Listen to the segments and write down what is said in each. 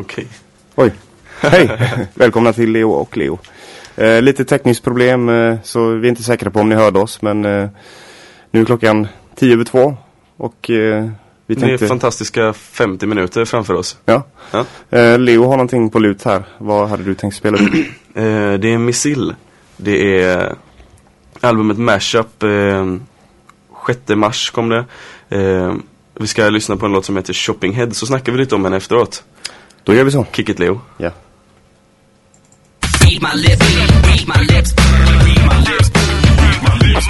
Okej. Oj. Hej! Välkomna till Leo och Leo. Eh, lite tekniskt problem eh, så vi är inte säkra på om ni hörde oss men eh, nu är klockan tio över två och eh, vi Det är tänkte... fantastiska 50 minuter framför oss. Ja. Ja. Eh, Leo har någonting på lut här. Vad hade du tänkt spela upp? Eh, det är Missil. Det är albumet Mashup. Eh, 6 mars kom det. Vi ska lyssna på en låt som heter Shopping Head så snackar vi lite om henne efteråt. Då gör vi så. Kick it Leo. Ja. Read my lips, read my lips, read my lips, read my lips.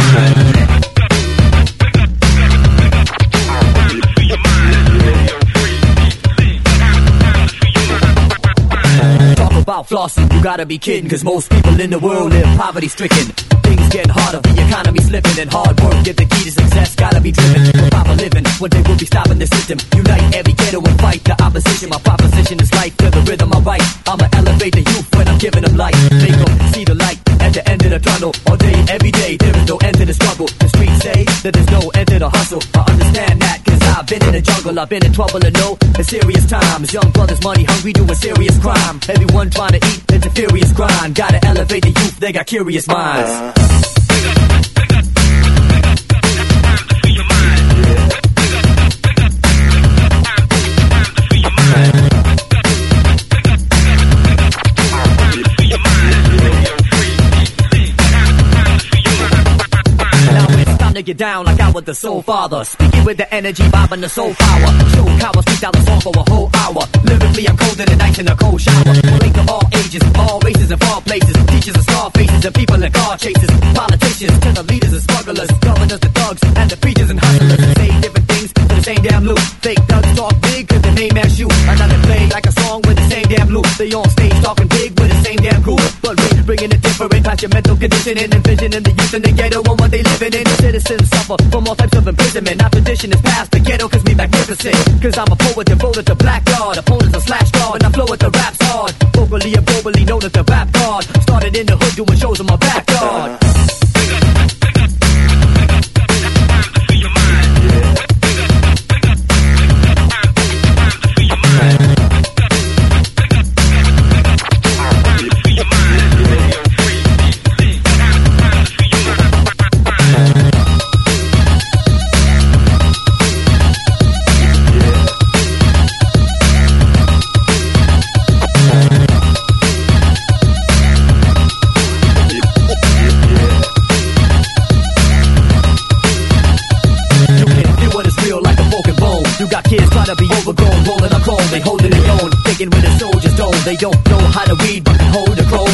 Talk about flossing, you gotta be kidding, cause most people in the world live poverty stricken. Things get harder, the economy slipping, and hard work get the key to success, gotta be driven. For proper living, one day we'll be stopping the system. Unite every ghetto and fight the opposition. My proposition is life to the rhythm I write. I'ma elevate the youth when I'm giving them light. Make them see the light at the end of the tunnel. All day, every day, there is no end to the struggle. The streets say that there's no end to the hustle. I understand that, cause I've been in the jungle, I've been in trouble and know the serious times. Young brothers, money hungry, doing serious crime. Everyone trying to eat, it's a furious grind. Gotta elevate the youth, they got curious minds. Now get down like I was the soul father. Speaking with the energy, vibing the soul power. Show power, speak down the song for a whole hour. Lyrically, I'm colder than ice in a cold shower. Relate to all ages, all races, and all places. Teachers and star faces, and people in car chases. Politicians to the leaders and smugglers. Governors, the thugs, and the preachers and hustlers. Say different the same damn loop. Fake thugs talk big cause they name as you. Another play like a song with the same damn loop. They on stage talking big with the same damn groove. But we bringing it different past your mental conditioning and vision in the youth in the ghetto and what they living in. The Citizens suffer from all types of imprisonment. Our tradition is past the ghetto cause me magnificent. Cause I'm a poet devoted to black god. Opponents are slash guard. And I flow with the raps hard. Vocally and globally known as the rap god. Started in the hood doing shows in my backyard. Got kids trying to be overgrown, rolling a chrome, they holding their own. Thinking with a soldier's dome, they don't know how to read but can hold a chrome.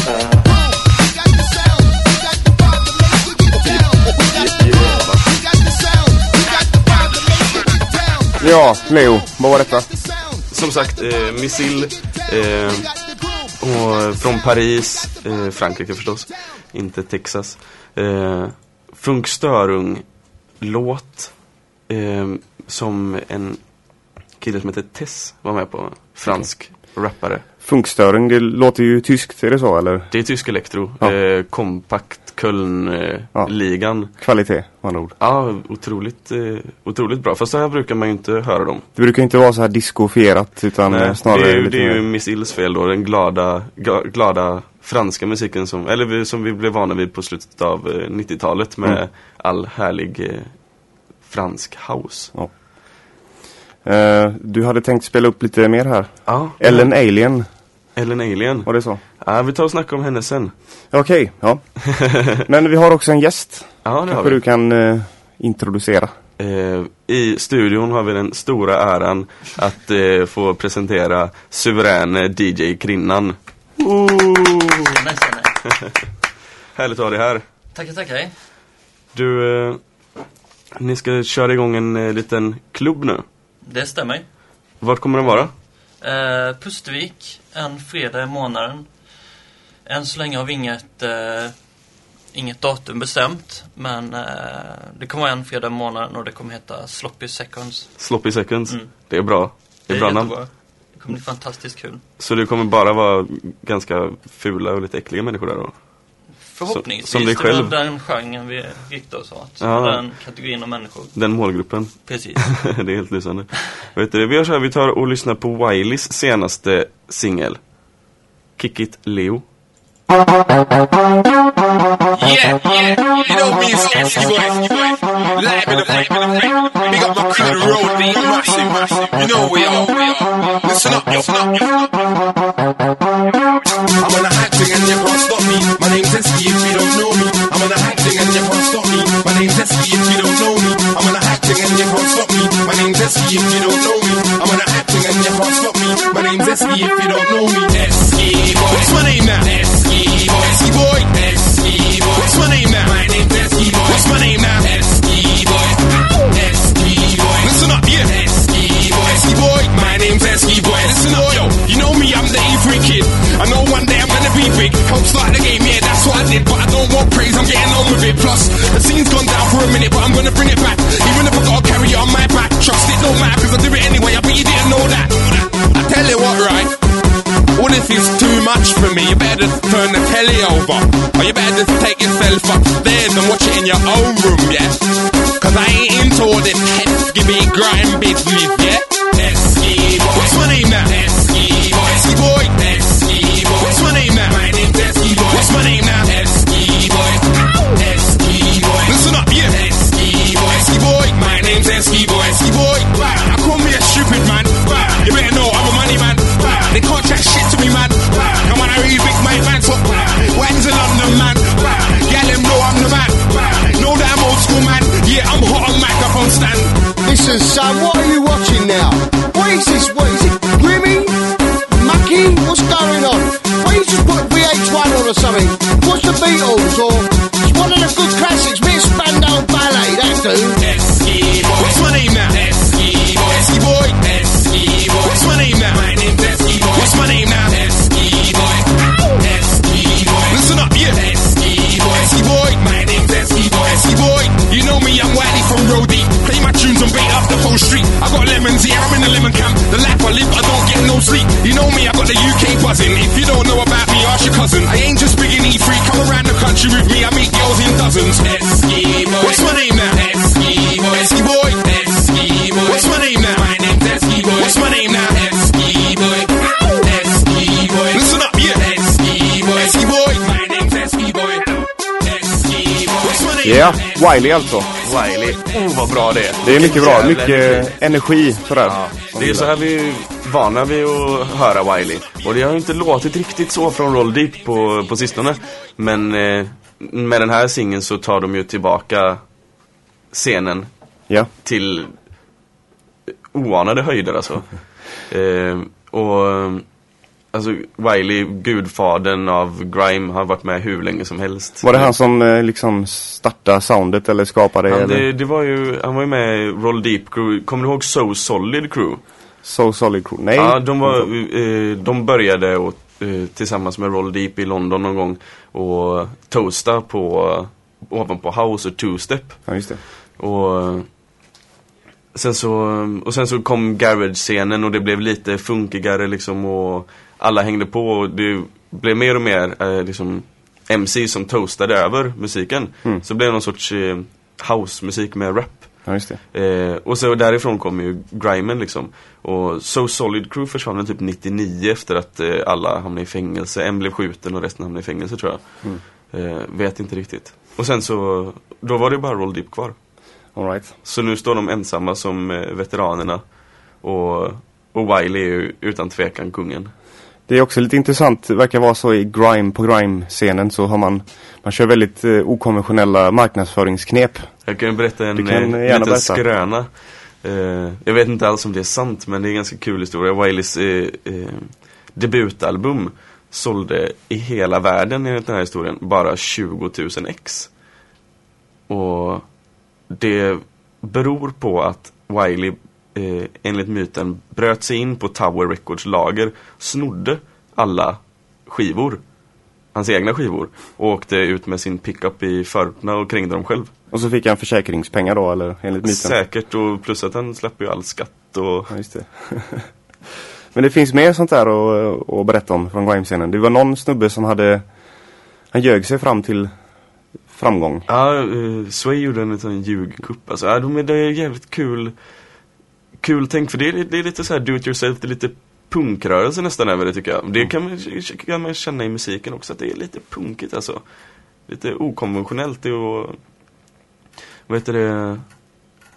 Ja, Leo. Vad var detta? Som sagt, eh, Missil. Eh, och från Paris, eh, Frankrike förstås. Inte Texas. Eh, Funkstörung-låt. Eh, som en kille som heter Tess var med på. Fransk rappare. Funkstöring, det låter ju tyskt, är det så eller? Det är tysk elektro. Ja. Eh, kompakt Köln-ligan. Ja. Kvalitet, med andra ord. Ja, otroligt, eh, otroligt bra. Fast så här brukar man ju inte höra dem. Det brukar inte vara så här discofierat utan eh, Nej, snarare det är, ju- det är ju Miss Ills fel då, den glada, glada franska musiken som, eller som vi blev vana vid på slutet av eh, 90-talet med Mm. all härlig eh, fransk house. Eh, Du hade tänkt spela upp lite mer här. Ja, Ellen Alien, Ellen Alien. var det så? Ja, vi tar och snackar om henne sen. Okej, ja. Men vi har också en gäst. Ja, det har Kanske vi. du kan eh, introducera. Eh, I studion har vi den stora äran att eh, få presentera suveräne DJ Krinnan. Härligt att ha dig här. Tackar, tackar. Du, ni ska köra igång en liten klubb nu. Det stämmer. Vart kommer den vara? Eh, Pustervik, en fredag i månaden. Än så länge har vi inget, eh, inget datum bestämt. Men eh, det kommer vara en fredag i månaden och det kommer heta Sloppy Seconds. Sloppy Seconds. Mm. Det är bra. Det är, bra namn. Det kommer bli fantastiskt kul. Så det kommer bara vara ganska fula och lite äckliga människor där då? Förhoppningsvis. Som dig Det var själv. den genren vi riktade oss åt. Ja. Den kategorin av människor. Den målgruppen. Precis. det är helt lysande. Vet du, vi gör så här, vi tar och lyssnar på Wileys senaste singel. Kick It Leo. Yeah, yeah, you know me, Esky Boy. Live in the pipe, big up my crew, the road, the massive, massive. You know we are, we are. Listen up, listen up, listen up. I'm on a high thing and you can't stop me. Know me. I'm on a thing and you can't stop me. My name's Esky if you don't know me. I'm on a thing and you can't stop me. My name's Esky if you don't know me. I'm on a thing and you can't stop me. My name's Esky if you don't know me. Esky boy. What's my name now? Esky boy. Esky boy. Esky boy. What's my name now? My name's Esky boy. What's my name now? Esky boy. Esky boy. Listen up, yeah. Esky boy. Esky boy. My name's Esky boy. Listen up, yo. You know me, I'm the E3 kid. I know one day Help start the game, yeah, that's what I did. But I don't want praise, I'm getting on with it. Plus, the scene's gone down for a minute, but I'm gonna bring it back. Even if I gotta carry it on my back. Trust it, don't matter, cause I do it anyway. I bet you didn't know that. I tell you what, right? All this is too much for me. You better turn the telly over. Or you better just take yourself upstairs and watch it in your own room, yeah? Cause I ain't into all this skibby grime business, yeah? Esky Listen, Ja, Wiley alltså. Wiley. Oh, vad bra det är. Det är mycket bra. Mycket energi. energi sådär. Ja, det är så här vi vana vid att höra Wiley. Och det har ju inte låtit riktigt så från Roll Deep på, på sistone. Men eh, med den här singeln så tar de ju tillbaka scenen Ja. till oanade höjder alltså. eh, och alltså Wiley, gudfadern av grime, har varit med hur länge som helst. Var det han som eh, liksom startade soundet eller skapade Han, eller? det, det var ju, han var ju med i Roll Deep Crew, kommer du ihåg So Solid Crew? So Solid Crew? Nej. Ja, de, var, eh, de började och, eh, tillsammans med Roll Deep i London någon gång och toasta på ovanpå house och two-step. Ja, just det. Och sen så, och sen så kom garage-scenen och det blev lite funkigare liksom och alla hängde på och det blev mer och mer eh, liksom MC som toastade över musiken. Mm. Så det blev någon sorts eh, house-musik med rap. Ja, just det. Eh, och så därifrån kom ju grimen liksom. Och So Solid Crew försvann typ 99 efter att eh, alla hamnade i fängelse. En blev skjuten och resten hamnade i fängelse tror jag. Eh, vet inte riktigt. Och sen så, då var det bara Roll Deep kvar. All right. Så nu står de ensamma som eh, veteranerna. Och, och Wiley är ju utan tvekan kungen. Det är också lite intressant, det verkar vara så i grime på grime-scenen så har man, man kör väldigt eh, okonventionella marknadsföringsknep. Jag kan berätta en kan eh, gärna liten berätta. skröna. Eh, jag vet inte alls om det är sant men det är en ganska kul historia. Wileys eh, eh, debutalbum sålde i hela världen enligt den här historien bara 20 000 ex. Och det beror på att Wiley eh, enligt myten bröt sig in på Tower Records lager, snodde alla skivor, hans egna skivor, och åkte ut med sin pickup i förorterna och krängde dem själv. Och så fick han försäkringspengar då, eller enligt myten? Säkert, och plus att han släpper ju all skatt och... Ja, just det. Men det finns mer sånt där att, att berätta om från grime-scenen. Det var någon snubbe som hade Han ljög sig fram till framgång. Ja, uh, Sway gjorde en sån ljugkupp. Alltså, ja, de det är jävligt kul. Kul tänk, för det är, det är lite så här do it yourself, det är lite punkrörelse nästan över det tycker jag. Det kan man, kan man känna i musiken också, att det är lite punkigt alltså. Lite okonventionellt och vad heter det?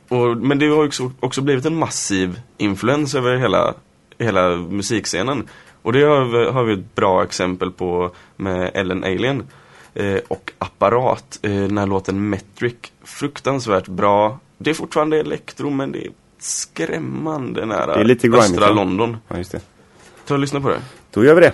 Och, men det har också, också blivit en massiv influens över hela, hela musikscenen. Och det har vi, har vi ett bra exempel på med Ellen Alien. Eh, och Apparat, eh, den här låten Metric. Fruktansvärt bra. Det är fortfarande elektro men det är skrämmande nära Det är lite östra. London. Ja, just det. Ta och lyssna på det. Då gör vi det.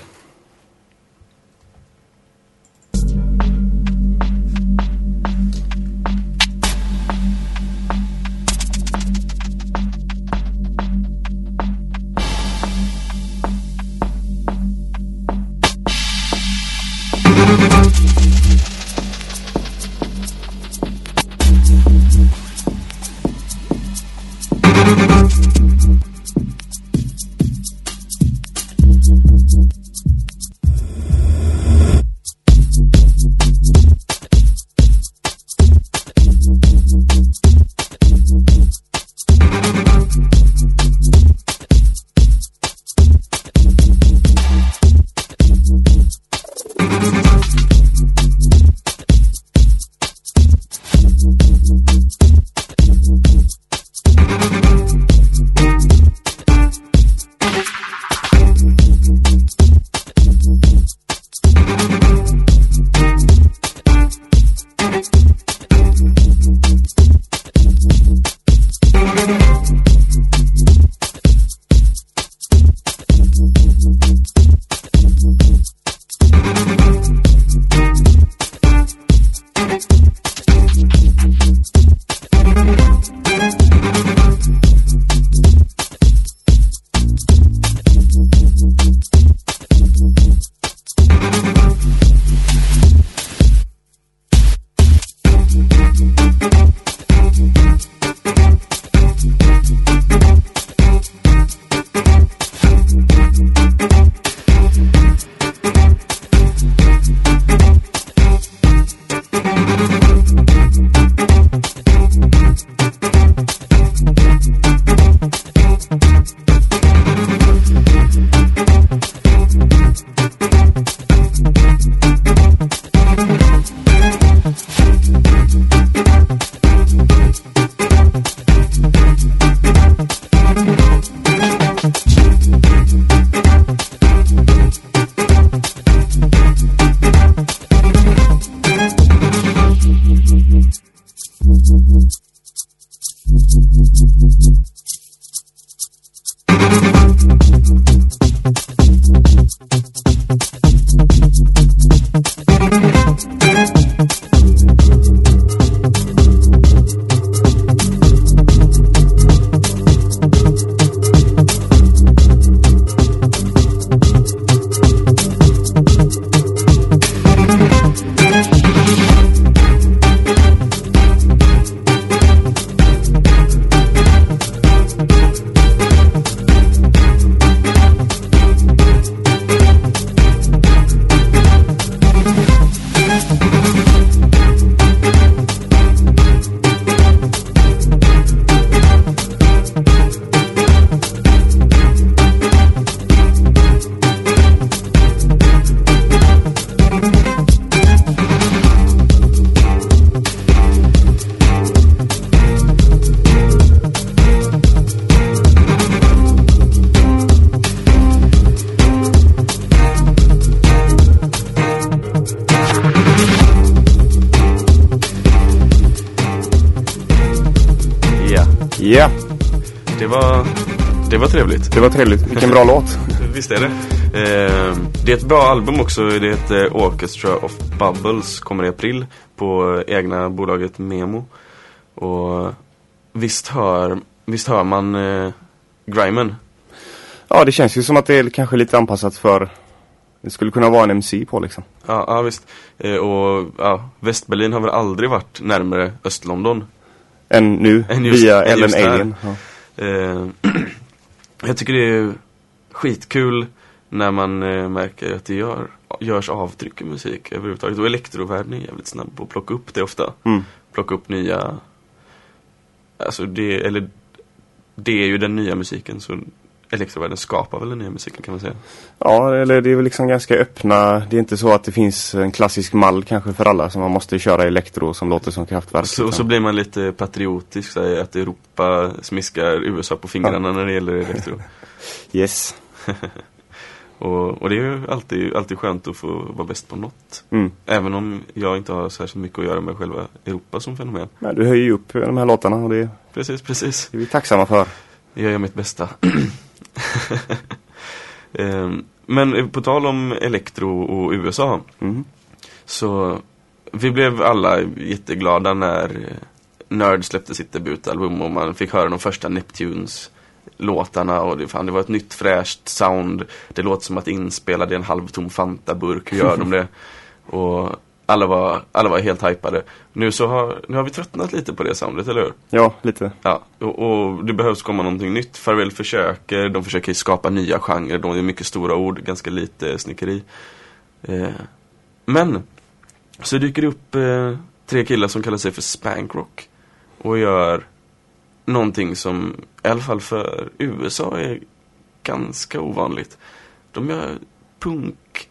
Var trevligt. det var trevligt. Vilken bra låt. Visst är det. Eh, det är ett bra album också. Det heter Orchestra of Bubbles. Kommer i april på egna bolaget Memo. Och visst hör, visst hör man eh, grimen. Ja, det känns ju som att det är kanske lite anpassat för det skulle kunna vara en MC på liksom. Ja, ja visst. Eh, och ja, Västberlin har väl aldrig varit närmare Östlondon. Än nu, Än just- via Ellen. Alien. Ja. Eh, jag tycker det är skitkul när man eh, märker att det gör, görs avtryck i musik överhuvudtaget. Och elektrovärlden är jävligt snabb på att plocka upp det ofta. Mm. Plocka upp nya, alltså det, eller det är ju den nya musiken så elektrovärlden skapar väl den nya musiken kan man säga. Ja, eller det är väl liksom ganska öppna. Det är inte så att det finns en klassisk mall kanske för alla som man måste köra elektro som låter som kraftverk. Så, liksom. så blir man lite patriotisk, säger att Europa smiskar USA på fingrarna när det gäller elektro. Yes. Och, och det är ju alltid, alltid skönt att få vara bäst på något. Mm. Även om jag inte har särskilt mycket att göra med själva Europa som fenomen. Men du höjer ju upp de här låtarna och det Precis, precis. är vi tacksamma för. Jag gör mitt bästa. Ehm, Men på tal om elektro och USA. Mm. Så vi blev alla jätteglada när Nerd släppte sitt debutalbum och man fick höra de första Neptunes låtarna och det, fan, det var ett nytt fräscht sound. Det låter som att inspelade i en halvtom Fanta-burk. Hur gör de det? Och alla var, alla var helt hypade. Nu så har, nu har vi tröttnat lite på det soundet, eller hur? Ja, lite. Ja, och, och det behövs komma någonting nytt. Farväl försöker, de försöker skapa nya genrer. De är mycket stora ord, ganska lite snickeri. Eh, men, så dyker det upp eh, tre killar som kallar sig för Spankrock. Och gör någonting som, i alla fall för USA, är ganska ovanligt. De gör punk,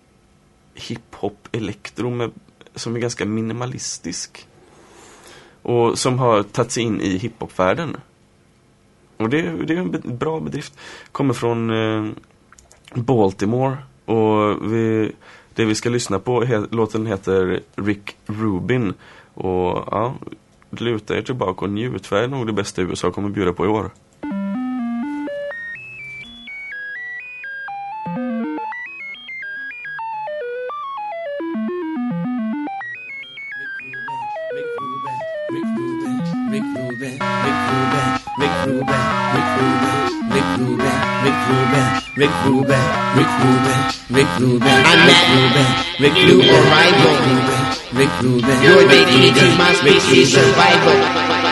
hiphop, elektro med, som är ganska minimalistisk. Och som har tagit sig in i hiphopvärlden. Och det, det är en be- bra bedrift. Kommer från eh, Baltimore. Och vi, det vi ska lyssna på, he, låten heter Rick Rubin. Och ja, luta er tillbaka och njut. För det är nog det bästa USA kommer bjuda på i år. Rubin, Rick Rubin, Rick Rubin, Rick Rubin, Rick Rubin, Rick Rubin, Rick Rubin, Rick Rubin, Rick Rubin, I'm Rick Rubin, Rick Rubin. Rick Rubin, Rick addicted to Rubin, my species Rubin. survival.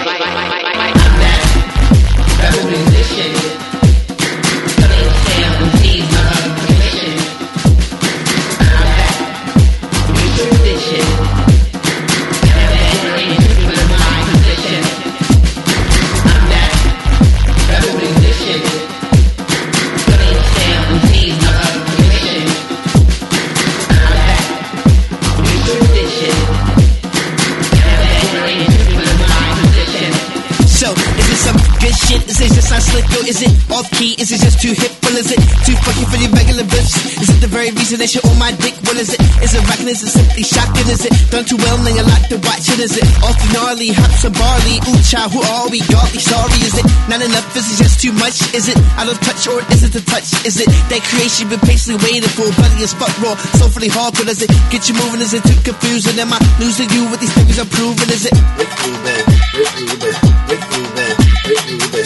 My dick? What is it? Is it rocking? Is it simply shocking? Is it done too well? Now you like to watch it? Is it awfully gnarly? Hops and barley? Ooh, child, who are we? Godly sorry? Is it not enough? Is it just too much? Is it out of touch or is it the touch? Is it that creation been patiently waiting for? Bloody as fuck raw, soulfully hardcore. Does it get you moving? Is it too confusing? Am I losing you with these fingers I'm proving? Is it?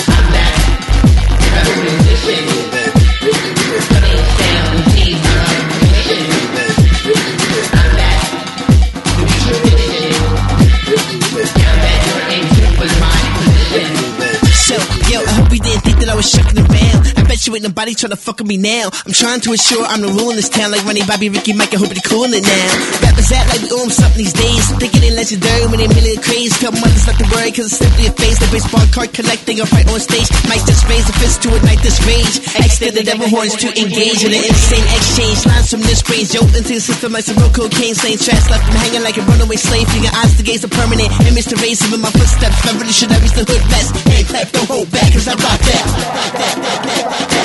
So, I bet nobody trying to fuck with me now. I'm trying to ensure I'm the rule in this town, like Ronnie, Bobby, Ricky, Mike, I hope they cool it now. Rappers act like we 'em something these days. Think it ain't legendary when they merely a craze. Couple months not to worry, cause it's simply a phase. The baseball card collecting up right on stage. Might just raise the fist to ignite this rage. Extend the devil horns to engage in an insane exchange. Lines from this range, yo, into the system like some real cocaine. Slaying tracks left them hanging like a runaway slave. Finger eyes to gaze a permanent image to raise him in my footsteps. Never really should I reach the hood best. Hand clap, don't hold back, cause I rock that. I'm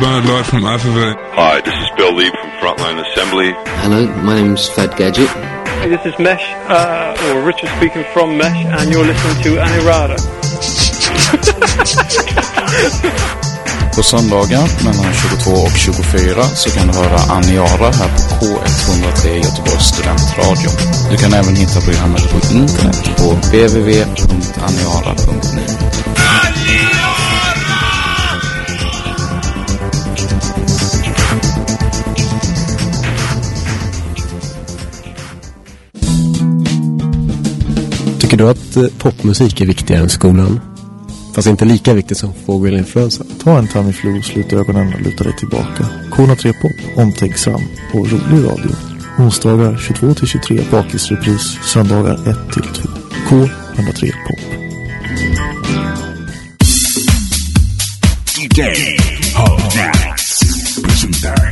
Bernard Lloyd from Alphaville. Hi, this is Bill Lee from Frontline Assembly. Hello, my name's Fed Gadget. Hey, this is Mesh, uh, or Richard speaking from Mesh, and you're listening to Anirada. På söndagar mellan 22 och 24 så kan du höra Aniara här på K103 Göteborgs studentradio. Du kan även hitta programmet på internet på www.aniara.nu. Tycker du att eh, popmusik är viktigare än skolan? Fast inte lika viktigt som fågelinfluensa. Ta en Tamiflu, slut ögonen och luta dig tillbaka. K3 Pop, omtänksam och rolig radio. Onsdagar 22 till 23, bakisrepris. Söndagar 1 till 2. K103 Pop. DJ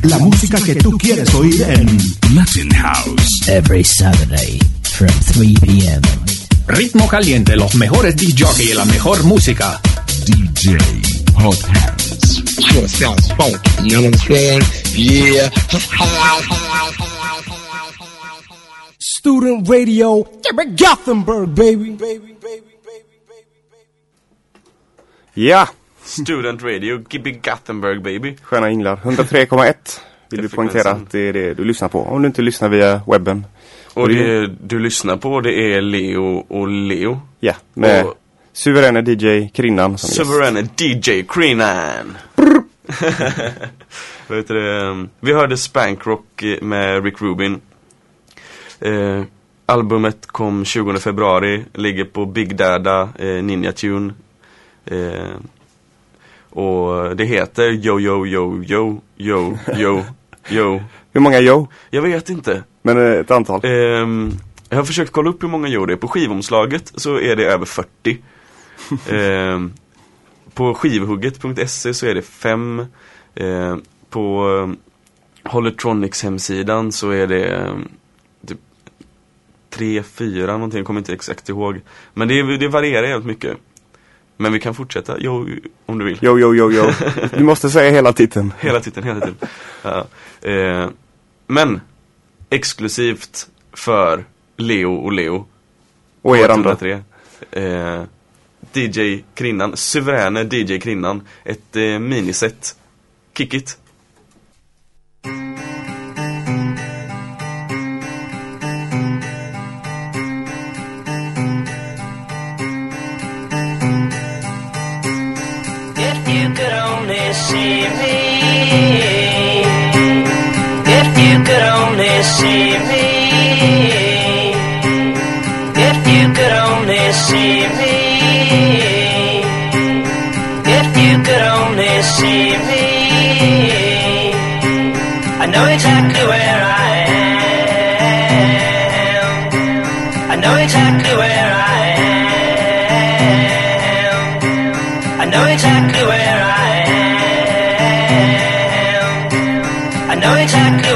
la música que tú quieres oír en Latin House. Every Saturday from 3 p.m. Ritmo caliente, los mejores DJ y la mejor música. DJ Hot Hands. Sure sounds funky, you know what I'm saying? Yeah. Student radio, Gothenburg, baby. Ja! Student Radio, Gibby Gothenburg baby. Sköna inglar. 103,1 vill vi poängtera att det är det du lyssnar på. Om du inte lyssnar via webben. Och det du lyssnar på det är Leo och Leo. Ja, med Och- suveräna DJ Krinnan som gäst. Suveräna DJ Kreenan. Vad heter det? Vi hörde Spankrock med Rick Rubin. Eh, albumet kom 20 februari, ligger på Big Dada eh, Ninja Tune. Eh, och det heter Yo Yo Yo Yo Yo Yo Yo. Hur många Yo? Jag vet inte. Men eh, ett antal. Ehm, jag har försökt kolla upp hur många Yo det är. På skivomslaget så är det över 40. Ehm, på skivhugget.se så är det 5. Ehm, på um, Holotronics hemsidan så är det um, typ 3, 4 någonting, jag kommer inte exakt ihåg. Men det, det varierar jävligt mycket. Men vi kan fortsätta, jo, om du vill. Yo, yo, yo, yo. Du måste säga hela titeln. Hela titeln, hela titeln. Ja. Eh, men, exklusivt för Leo och Leo. Och er andra. 103. Eh, DJ Krinnan, suveräna DJ Krinnan. Ett eh, miniset. Kick it. Know exactly where I am. I know exactly where I am. I know exactly where I am. I know exactly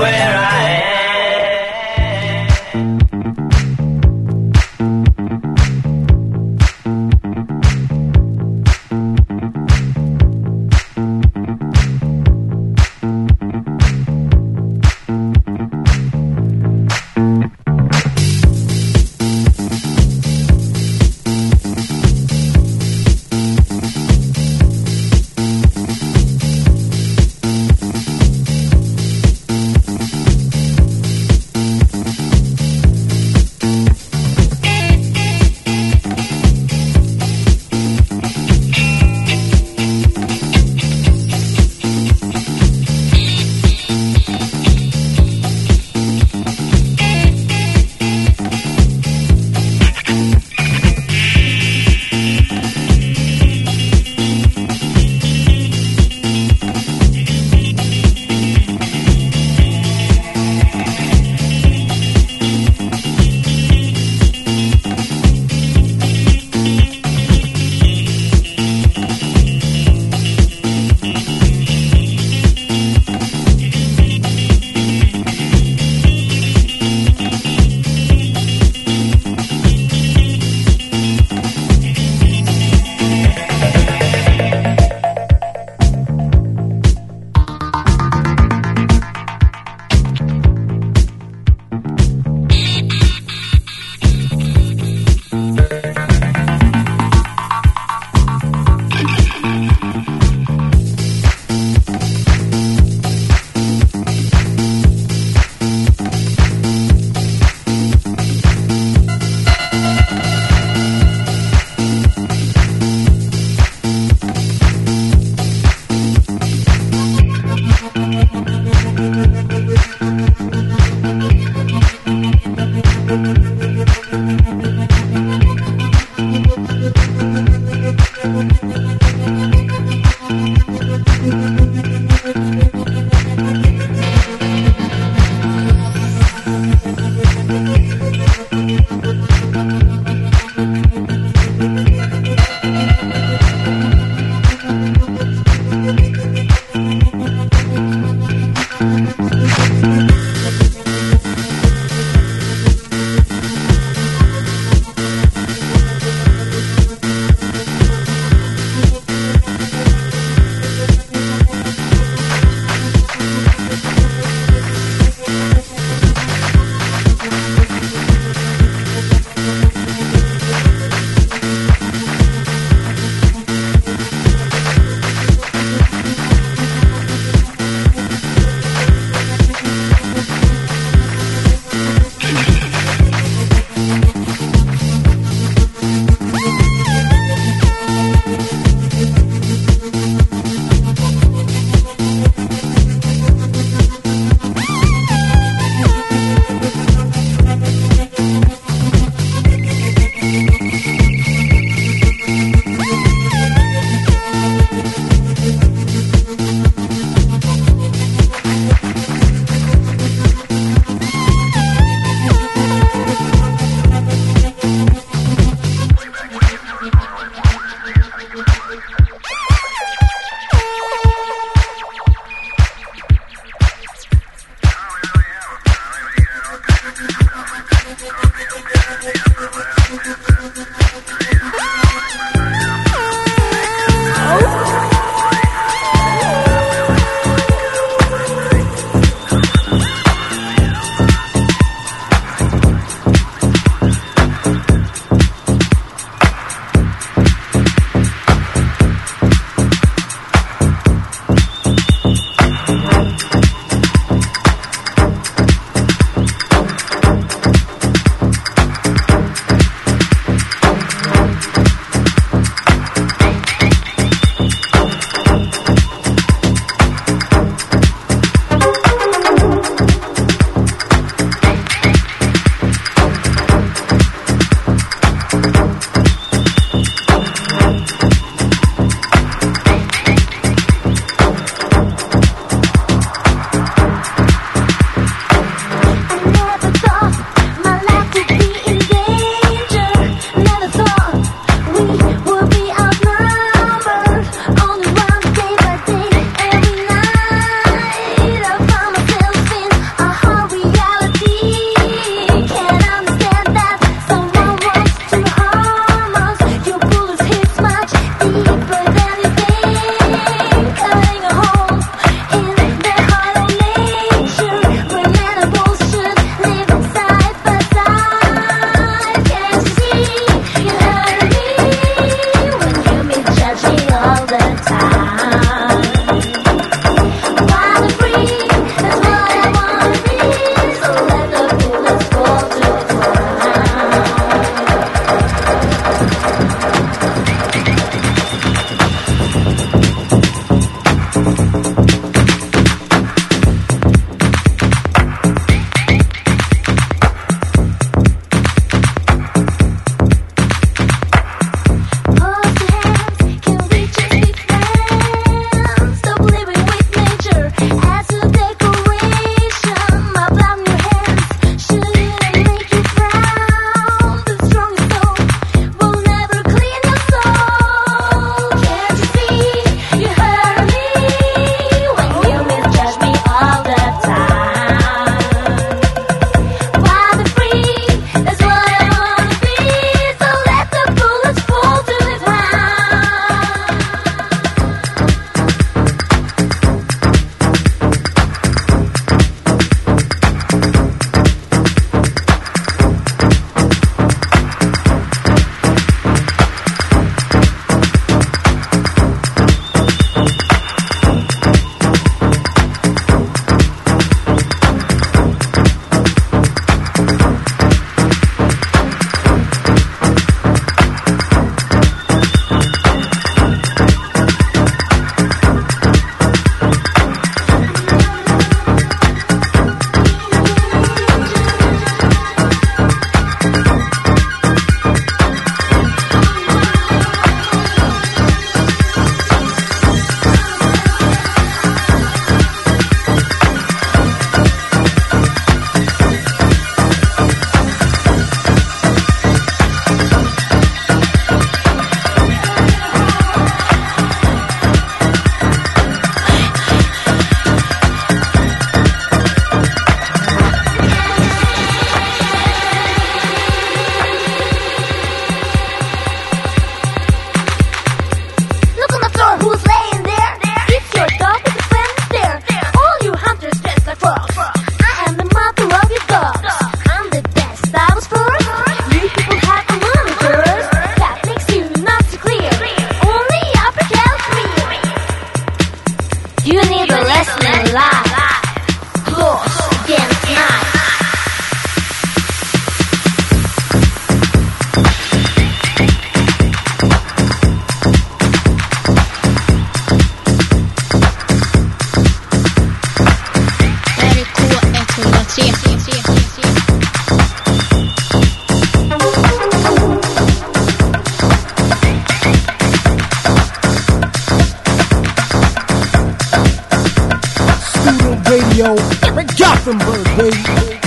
Radio, Eric Gothenburg, baby.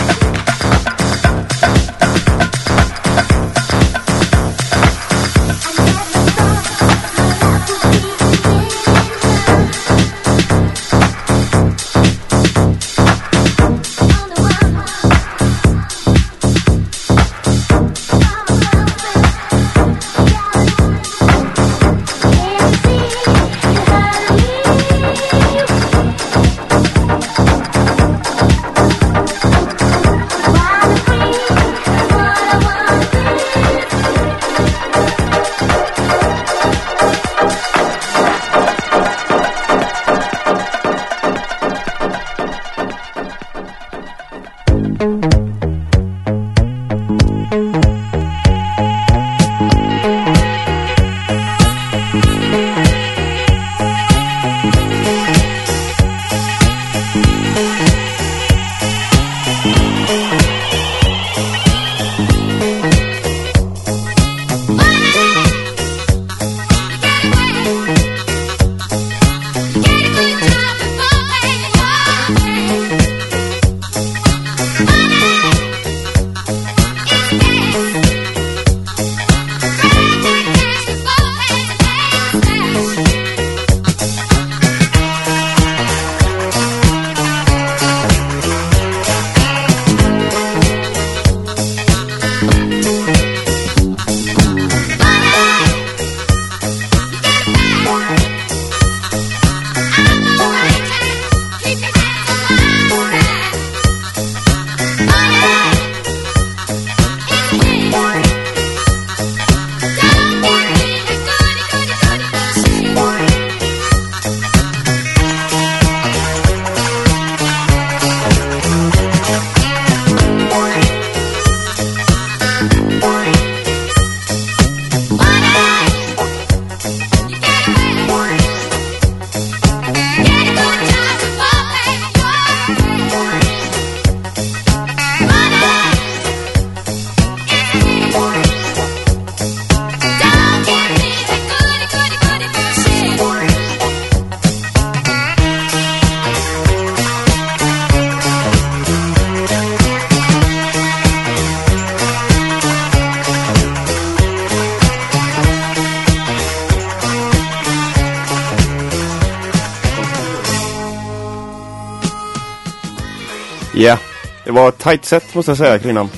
Ett tight set måste jag säga kvinnan.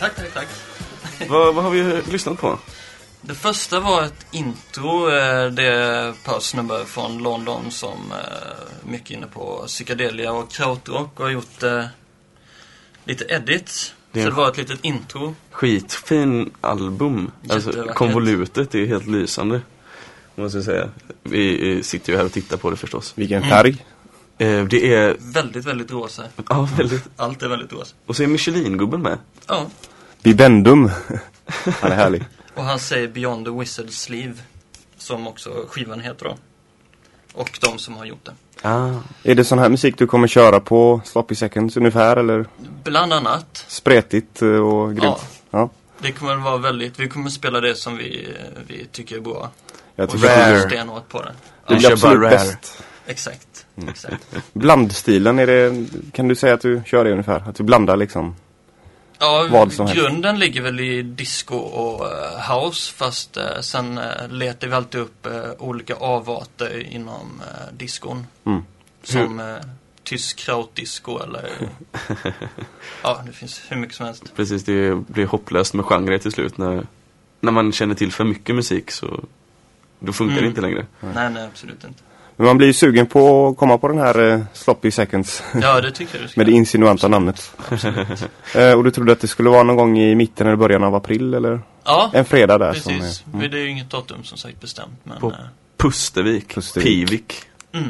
Tack, tack, tack. vad, vad har vi lyssnat på? Det första var ett intro. eh, Det är snubbar från London som är mycket inne på psykedelia och krautrock och har gjort eh, lite edits. Det är Så det var ett litet intro. Skitfin album. Alltså, konvolutet är helt lysande. Måste jag säga. Vi eh, sitter ju här och tittar på det förstås. Vilken färg? Eh, det är, Väldigt, väldigt rosa. ja väldigt. Allt är väldigt rosa. Och så är Michelin-gubben med. Ja. Bibendum. Han är härlig. Och han säger Beyond the Wizard Sleeve. Som också skivan heter då. Och de som har gjort det. Ah. Är det sån här musik du kommer köra på Sloppy Seconds ungefär eller? Bland annat. Spretigt eh, och grymt? Ja. ja. Det kommer vara väldigt, vi kommer spela det som vi, vi tycker är bra. Jag och tycker köra rare. stenhårt på det. Det blir absolut bäst. Exakt, exakt. Blandstilen, är det, kan du säga att du kör det ungefär? Att du blandar liksom? Ja, Vad som helst. grunden ligger väl i disco och eh, house fast eh, sen uh, letar vi alltid upp olika avarter inom uh, discon. Mm. Som uh, tysk krautdisco eller ja, det finns hur mycket som helst. Precis, det blir hopplöst med genrer till slut när, när man känner till för mycket musik så då funkar Mm. det inte längre. Nej, nej, absolut inte. Men man blir ju sugen på att komma på den här eh, Sloppy Seconds. Ja, det tycker jag du ska. Med det insinuanta namnet. Eh, och du trodde att det skulle vara någon gång i mitten eller början av april eller? Ja, En fredag där precis. som är, Men Det är ju inget datum som sagt bestämt. Men, På eh, Pustervik, Pustervik. Pivik. mm.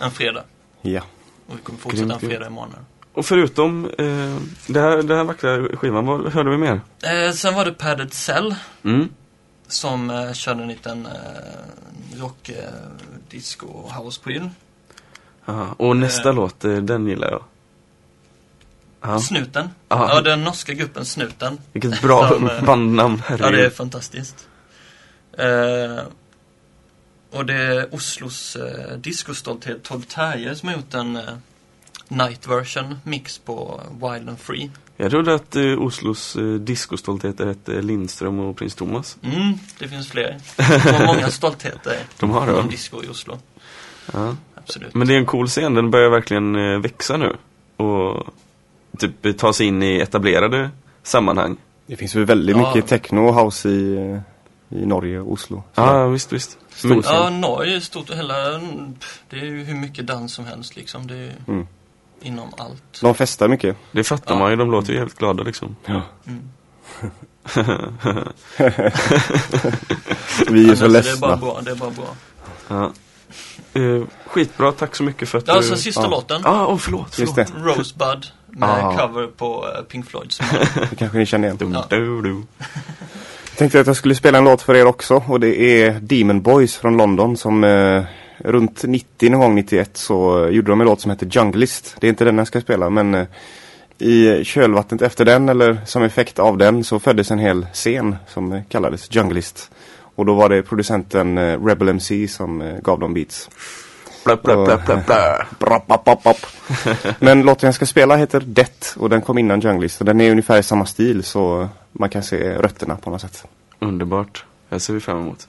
en fredag. Ja. Och vi kommer fortsätta Grymt, en fredag i månaden. Och förutom eh, det här, den här vackra skivan, vad hörde vi mer? Eh, sen var det Padded Cell Mm. Som eh, körde en liten eh, rock, eh, disco house-pryl. Aha. Och nästa Eh. låt, eh, den gillar jag. Ja. Snuten. Aha. Ja, den norska gruppen Snuten. Vilket bra De, eh, bandnamn, Ja, herregud. det är fantastiskt. Eh, och det är Oslos eh, discostolthet Todd Terje som har gjort en eh, night version mix på Wild and Free. Jag trodde att eh, Oslos eh, discostoltheter hette Lindström och Prins Thomas. Mm, det finns fler. De har många stoltheter De har det, disco i Oslo. Ja. Absolut. Men det är en cool scen, den börjar verkligen eh, växa nu. Och typ eh, ta sig in i etablerade sammanhang. Det finns väl väldigt Ja. mycket techno och house i, eh, i Norge och Oslo. Ja, visst, visst. Stor Men-. Ja, Norge är stort och hela, det är ju hur mycket dans som helst liksom. Det är ju Mm. Inom allt. De festar mycket. Det fattar Ja. man ju, de låter ju helt glada liksom. Ja. Mm. Vi är Men så alltså, Det är ledsna. bara bra, det är bara bra. Ja. Eh, skitbra, tack så mycket för att Ja, du... så sista låten. Ja, ah, oh, förlåt, förlåt. Rosebud med Ah. cover på eh, Pink Floyd. Som Det kanske ni känner igen. Dum, Ja. du, du. Jag tänkte att jag skulle spela en låt för er också och det är Demon Boys från London som eh, runt 90 någon gång 91 så gjorde de en låt som heter Junglist. Det är inte den jag ska spela men eh, i kölvattnet efter den eller som effekt av den så föddes en hel scen som kallades Junglist. Och då var det producenten eh, Rebel MC som eh, gav dem beats. Men låten jag ska spela heter Det och den kom innan Junglist och den är ungefär i samma stil så man kan se rötterna på något sätt. Underbart. Det ser vi fram emot.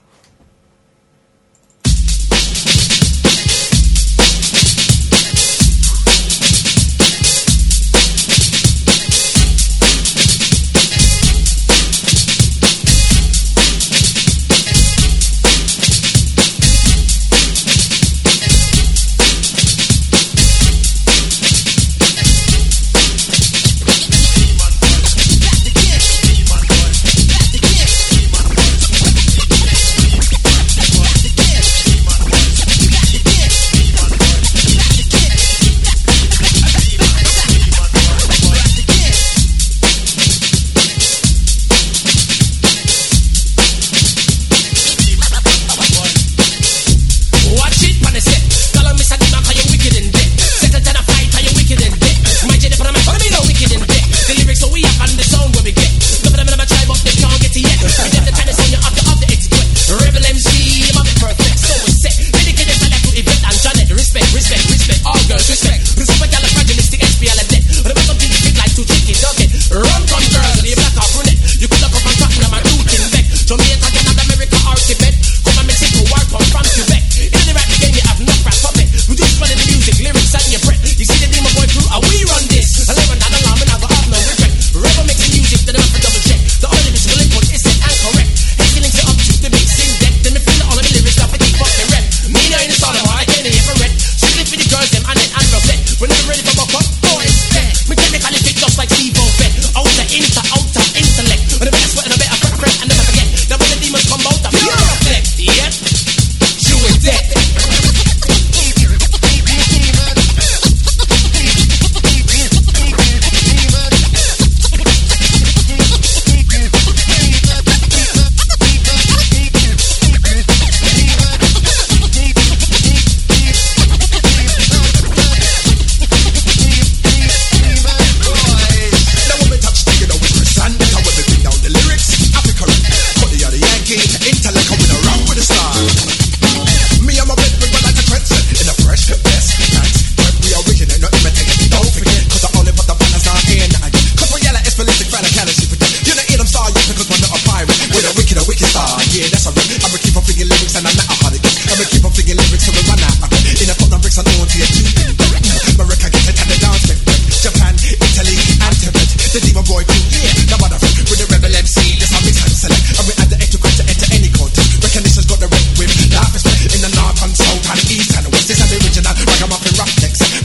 boy yeah, here. The motherfucker with the rebel MC. This select. And we add the etiquette to enter any contest. Recognition's got the red whip. Life is in the north and south and east and west. This is the original. Up in.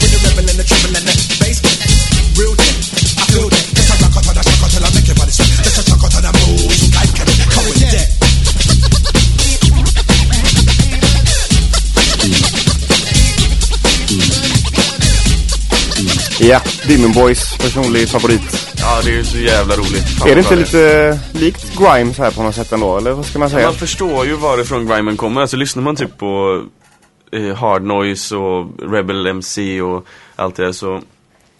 With the rebel and the treble and the bass. Real. I feel. Just a rock out a shock till I make sweat. Just a out a move. You like. Come with. Ja, personlig favorit. Ja, det är så jävla roligt. Fan är det inte bra lite likt Grimes här på något sätt ändå? Eller vad ska man säga? Man förstår ju varifrån grimen kommer. Alltså lyssnar man typ på eh, Hard Noise och Rebel MC och allt det där så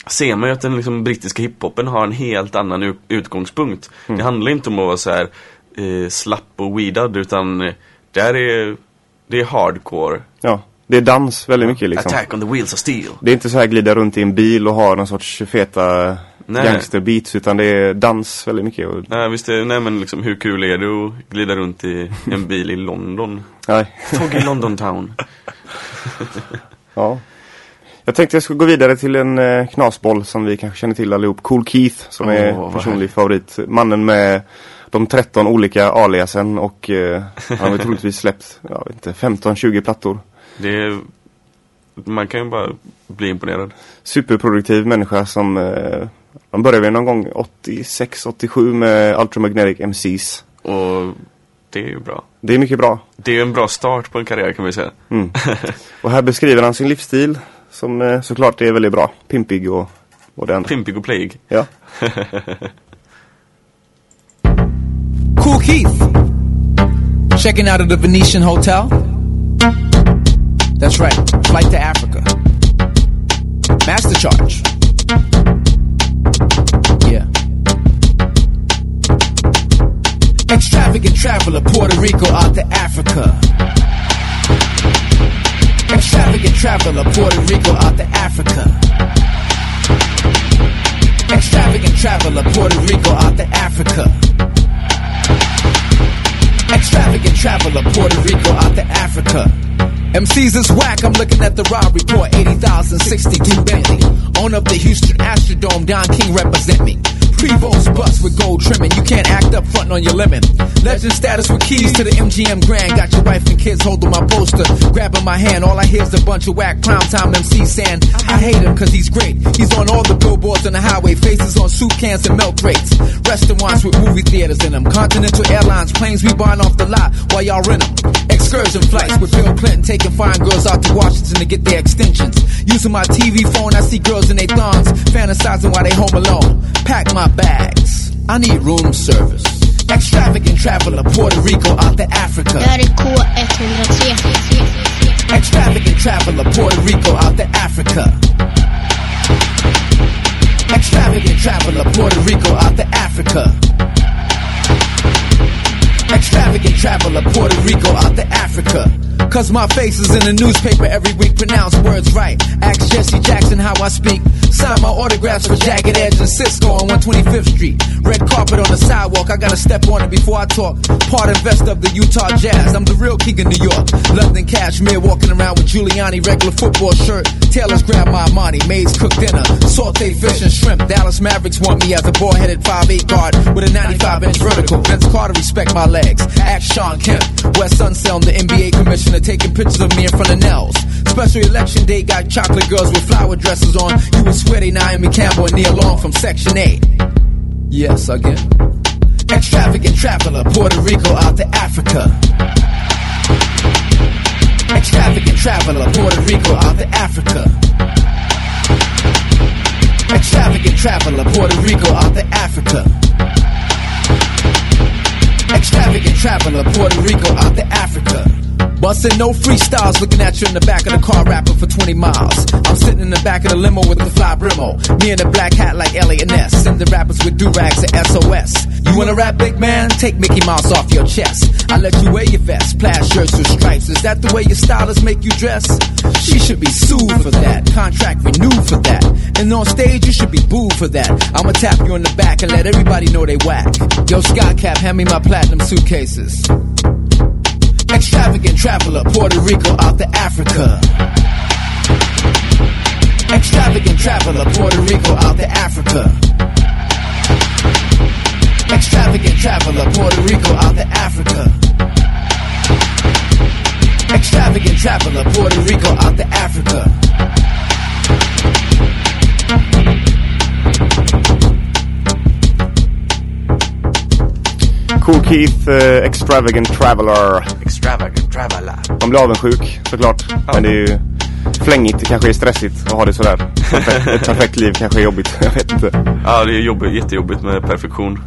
ser man ju att den liksom brittiska hiphopen har en helt annan utgångspunkt. Mm. Det handlar inte om att vara så här eh, slapp och weedad utan eh, där är det är hardcore. Ja, det är dans väldigt mycket liksom. Attack on the wheels of steel. Det är inte så här glida runt i en bil och ha någon sorts feta. Gangsterbeats utan det är dans väldigt mycket. Och, Nej, visst är, nej men liksom hur kul är det att glida runt i en bil i London? nej. Tåg i London town. Ja. Jag tänkte jag skulle gå vidare till en eh, knasboll som vi kanske känner till allihop. Cool Keith som Åh, är personlig favorit. Mannen med de 13 olika aliasen och eh, han har troligtvis släppt, jag vet inte, 15-20 plattor. Det är, man kan ju bara bli imponerad. Superproduktiv människa som, eh, han började väl någon gång 86-87 med Ultramagnetic MCs. Och det är ju bra. Det är mycket bra. Det är ju en bra start på en karriär kan vi säga. Mm. Och här beskriver han sin livsstil som eh, såklart är väldigt bra. Pimpig och, och det andra. Pimpig och playig. Ja. Cool Keith. Checking out of the Venetian Hotel. That's right. Flight to Africa. Master charge. Extravagant traveler, Puerto Rico out to Africa. Extravagant traveler, Puerto Rico out to Africa. Extravagant traveler, Puerto Rico out to Africa. Extravagant traveler, Puerto Rico out to Africa. MCs is whack, I'm looking at the raw report 80,062 Bentley. Own up the Houston Astrodome, Don King represent me. Prevost bus with gold trimming, you can't act up front on your lemon. Legend status with keys to the MGM Grand. Got your wife and kids holding my poster, grabbing my hand. All I hear is a bunch of whack prime time MCs saying, I hate him cause he's great. He's on all the billboards on the highway, faces on soup cans and milk crates. Restaurants with movie theaters in them. Continental Airlines, planes we buying off the lot while y'all rent them. Excursion flights with Bill Clinton taking fine girls out to Washington to get their extensions. Using my TV phone, I see girls in their thongs, fantasizing while they home alone. Pack my bags. I need room service. Extravagant traveler, Puerto Rico out to Africa. Det här är K103. Extravagant traveler, Puerto Rico out to Africa. Extravagant traveler, Puerto Rico out to Africa. Extravagant traveler, Puerto Rico out to Africa. Cause my face is in the newspaper every week, pronounce words right. Ask Jesse Jackson how I speak. Sign my autographs for Jagged Edge and Cisco on 125th Street. Red carpet on the sidewalk, I gotta step on it before I talk. Part investor of the Utah Jazz, I'm the real king of New York. London Cashmere, walking around with Giuliani, regular football shirt. Taylor's grab my money, maids cook dinner, saute fish and shrimp. Dallas Mavericks want me as a ball-headed 5'8 guard with a 95-inch vertical. Vince Carter respect my legs. Ask Sean Kemp, Wes Sunselm, the NBA commissioner, taking pictures of me in front of Nels. Special election day got chocolate girls with flower dresses on. You would swear they Naomi Campbell and Neil Long from Section 8. Yes, again. Extravagant traveler, Puerto Rico out to Africa. Extravagant traveler, Puerto Rico out to Africa. Extravagant traveler, Puerto Rico out to Africa. Extravagant traveler, Puerto Rico out to Africa. Bustin' no freestyles, looking at you in the back of the car, rapping for 20 miles. I'm sitting in the back of the limo with the fly brimo. Me in a black hat like Ness. Send the rappers with do-rags at SOS. You wanna rap, big man? Take Mickey Mouse off your chest. I let you wear your vest, plaid shirts with stripes. Is that the way your stylists make you dress? She should be sued for that. Contract renewed for that. And on stage, you should be booed for that. I'ma tap you in the back and let everybody know they whack. Yo, Scott Cap, hand me my platinum suitcases. Extravagant traveler, Puerto Rico out to Africa. Extravagant traveler, Puerto Rico out to Africa. Extravagant traveler, Puerto Rico out to Africa. Extravagant traveler, Puerto Rico out to Africa. Cool Keith, eh, Extravagant Traveler. Extravagant traveler. Man blir avundsjuk såklart. Men det är ju flängigt, det kanske är stressigt att ha det sådär. Perfekt, ett perfekt liv kanske är jobbigt, jag vet inte. Ja, det är jobbigt, jättejobbigt med perfektion.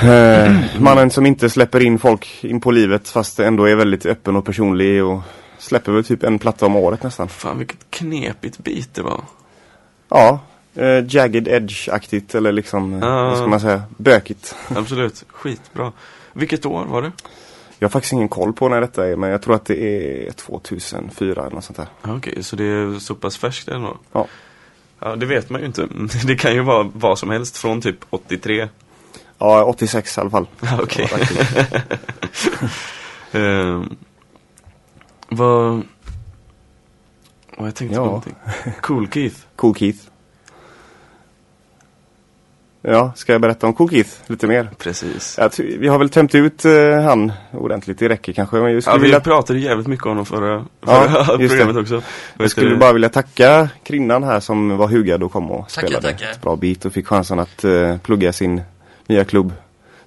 Eh, mannen som inte släpper in folk in på livet fast ändå är väldigt öppen och personlig och släpper väl typ en platta om året nästan. Fan vilket knepigt bit det var. Ja, eh, jagged edge-aktigt eller liksom, eh, Ja. vad ska man säga, bökigt. Absolut, skitbra. Vilket år var det? Jag har faktiskt ingen koll på när detta är men jag tror att det är 2004 eller något sånt där. Ja, Okej, så det är så pass färskt ändå? Ja. Ja, det vet man ju inte. Det kan ju vara vad som helst från typ 83. Ja, 86 i alla fall. Ja, Okej. Var aktivt. Ehm, vad... Vad jag tänkte Ja. på någonting. Cool Keith. Cool Keith. Ja, ska jag berätta om Cool Keith lite mer? Precis. Jag ty- vi har väl tömt ut eh, han ordentligt, det räcker kanske. Men jag Ja, skulle vi vilja, pratade jävligt mycket om honom förra, Ja, förra just det. programmet också. Vad jag heter skulle det? bara vilja tacka kvinnan här som var hugad och kom och Tackar, spelade tackar. ett bra beat och fick chansen att eh, plugga sin nya klubb.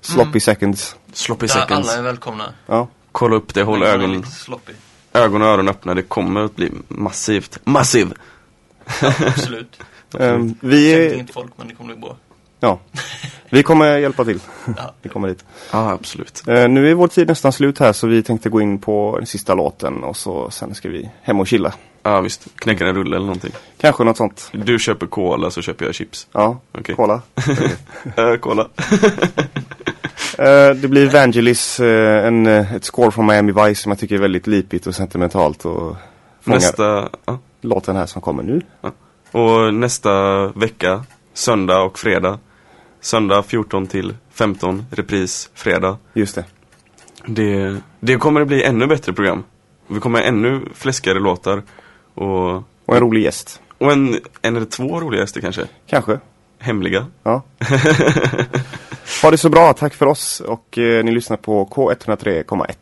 Sloppy Mm. Seconds. Sloppy Där seconds. alla är välkomna. Ja. Kolla upp det, håll är ögon, och öron öppna. Det kommer att bli massivt. Massiv! Ja, absolut. Ehm, vi, Känner är- inte folk men det kommer bli bra. Ja, vi kommer hjälpa till. vi kommer dit. Ja, absolut. Eh, nu är vår tid nästan slut här så vi tänkte gå in på den sista låten och så sen ska vi hem och chilla. Ja, visst. Knäcka en rulle eller någonting. Kanske något sånt. Du köper cola så köper jag chips. Ja, Okej. kolla. Eh, cola. Eh, det blir Vangelis, eh, en, ett score från Miami Vice som jag tycker är väldigt lipigt och sentimentalt och fångar Nästa, ja. låten här som kommer nu. Och nästa vecka, söndag och fredag. Söndag 14 till 15, repris fredag. Just det. Det, det kommer att bli ännu bättre program. Vi kommer ha ännu fläskigare låtar. Och, Och en rolig gäst. och en, en eller två roliga gäster kanske. Kanske. Hemliga. Ja. ha det så bra, tack för oss och eh, ni lyssnar på K103,1.